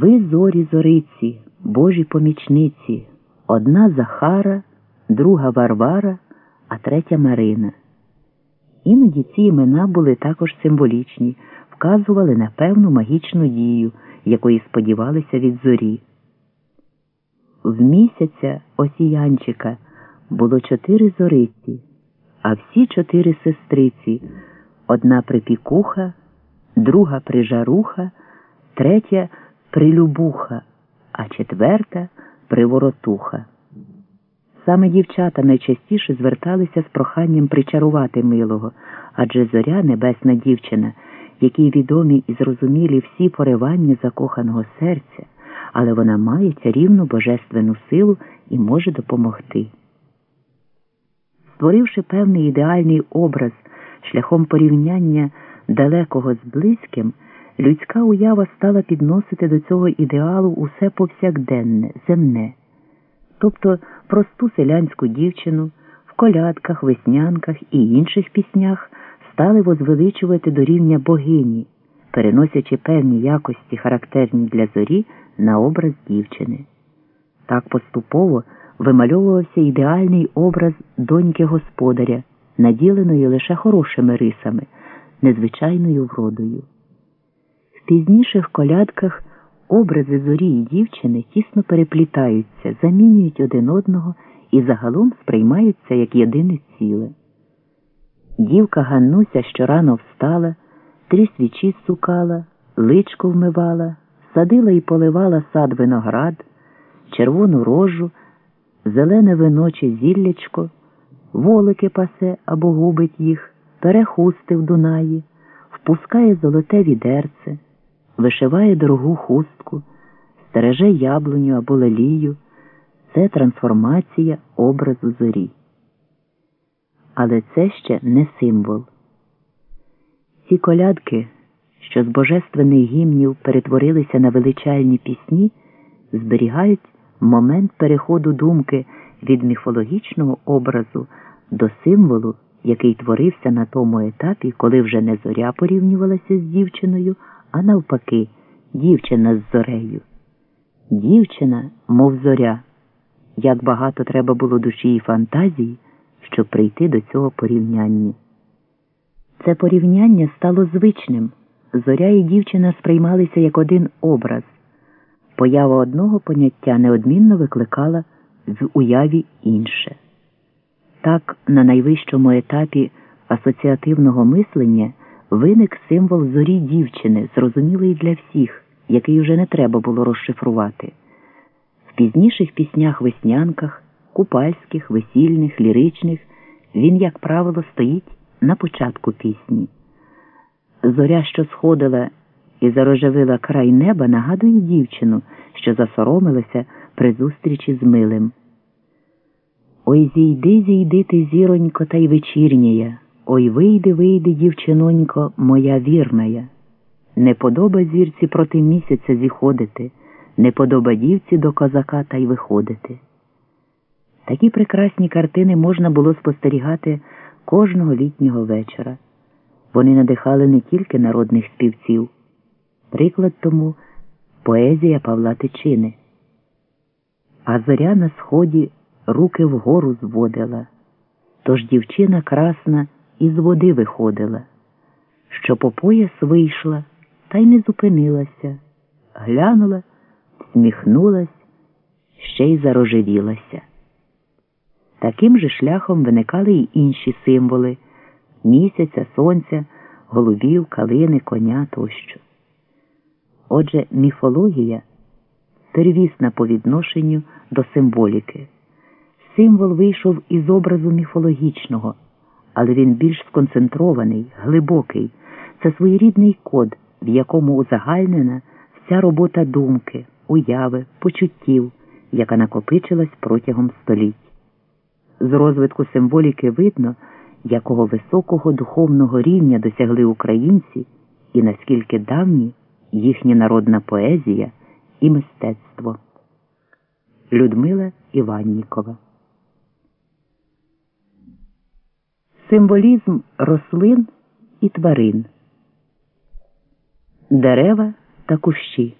Ви зорі зориці, Божі помічниці, одна Захара, друга Варвара, а третя Марина. Іноді ці імена були також символічні, вказували на певну магічну дію, якої сподівалися від зорі. В місяця осіянчика було чотири зориці, а всі чотири сестриці одна припікуха, друга прижаруха, третя прилюбуха, а четверта приворотуха. Саме дівчата найчастіше зверталися з проханням причарувати милого, адже зоря небесна дівчина, якій відомі і зрозумілі всі поривання закоханого серця, але вона має царівну божественну силу і може допомогти. Створивши певний ідеальний образ шляхом порівняння далекого з близьким, людська уява стала підносити до цього ідеалу усе повсякденне, земне, тобто просту селянську дівчину в колядках, веснянках і інших піснях стали возвеличувати до рівня богині, переносячи певні якості, характерні для зорі, на образ дівчини. Так поступово вимальовувався ідеальний образ доньки господаря, наділеної лише хорошими рисами, незвичайною вродою. Пізніших колядках образи зорі і дівчини тісно переплітаються, замінюють один одного і загалом сприймаються як єдине ціле. Дівка Ганнуся щорано встала, три свічі сукала, личко вмивала, садила і поливала сад виноград, червону рожу, зелене вино чи зіллячко, волики пасе або губить їх, перехусти в Дунаї, впускає золоте відерце, вишиває дорогу хустку, стереже яблуню або лелію. Це трансформація образу зорі. Але це ще не символ. Ці колядки, що з божественних гімнів перетворилися на величальні пісні, зберігають момент переходу думки від міфологічного образу до символу, який творився на тому етапі, коли вже не зоря порівнювалася з дівчиною, а навпаки, дівчина з зорею. Дівчина, мов зоря, як багато треба було душі і фантазії, щоб прийти до цього порівняння. Це порівняння стало звичним. Зоря і дівчина сприймалися як один образ. Поява одного поняття неодмінно викликала в уяві інше. Так, на найвищому етапі асоціативного мислення виник символ зорі дівчини, зрозумілий для всіх, який вже не треба було розшифрувати. В пізніших піснях веснянках, купальських, весільних, ліричних він, як правило, стоїть на початку пісні. Зоря, що сходила і зарожевила край неба, нагадує дівчину, що засоромилася при зустрічі з милим. Ой зійди, зійди ти, зіронько, та й вечірняя, ой вийди, вийди, дівчинонько, моя вірная. Не подоба зірці проти місяця зіходити, не подоба дівці до козака та й виходити. Такі прекрасні картини можна було спостерігати кожного літнього вечора. Вони надихали не тільки народних співців, приклад тому поезія Павла Тичини. А зоря на сході руки вгору зводила, тож дівчина красна із води виходила, що по пояс вийшла та й не зупинилася, глянула, сміхнулась, ще й зарожевілася. Таким же шляхом виникали й інші символи місяця, сонця, голубів, калини, коня тощо. Отже, міфологія первісна по відношенню до символіки. Символ вийшов із образу міфологічного, але він більш сконцентрований, глибокий. Це своєрідний код, в якому узагальнена вся робота думки, уяви, почуттів, яка накопичилась протягом століть. З розвитку символіки видно, якого високого духовного рівня досягли українці і наскільки давні їхня народна поезія і мистецтво. Людмила Іваннікова Символізм рослин і тварин, дерева та кущі.